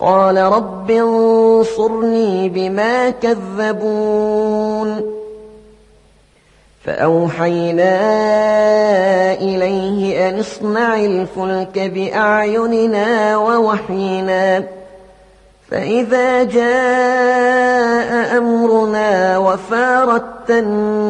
قال رب انصرني بما كذبون. فأوحينا إليه أن اصنع الفلك بأعيننا ووحينا. فإذا جاء أمرنا وفارت النور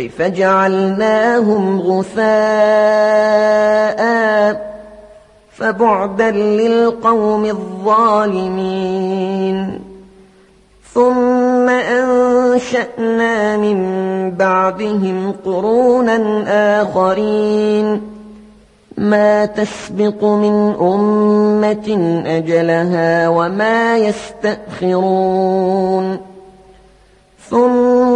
فجعلناهم غثاء فبعدا للقوم الظالمين. ثم أنشأنا من بعدهم قرونا آخرين. ما تسبق من أمة أجلها وما يستأخرون. ثم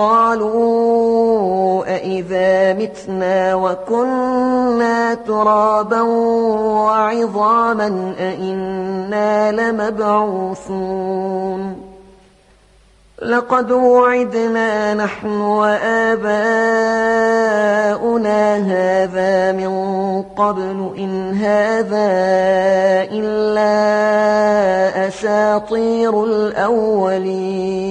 قالوا أئذا متنا وكنا ترابا وعظاما أئنا لمبعوثون لقد وعدنا نحن وآباؤنا هذا من قبل إن هذا إلا أساطير الأولين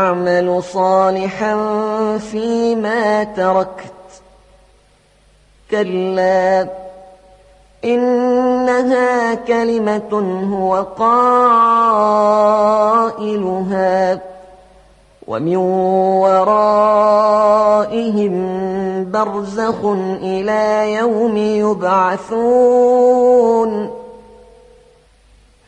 أعمل صالحا فيما تركت. كلا إنها كلمة هو قائلها ومن ورائهم برزخ إلى يوم يبعثون.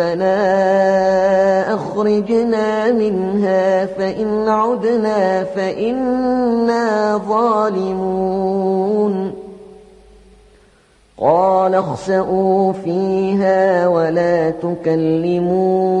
ربنا أخرجنا منها فإن عدنا فإنا ظالمون. قال اخسئوا فيها ولا تكلمون.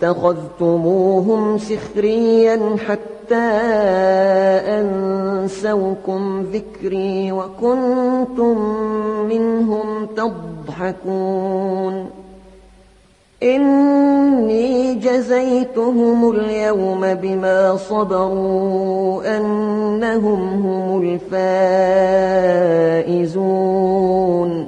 فاتخذتموهم سخريا حتى أنسوكم ذكري وكنتم منهم تضحكون. إني جزيتهم اليوم بما صبروا أنهم هم الفائزون.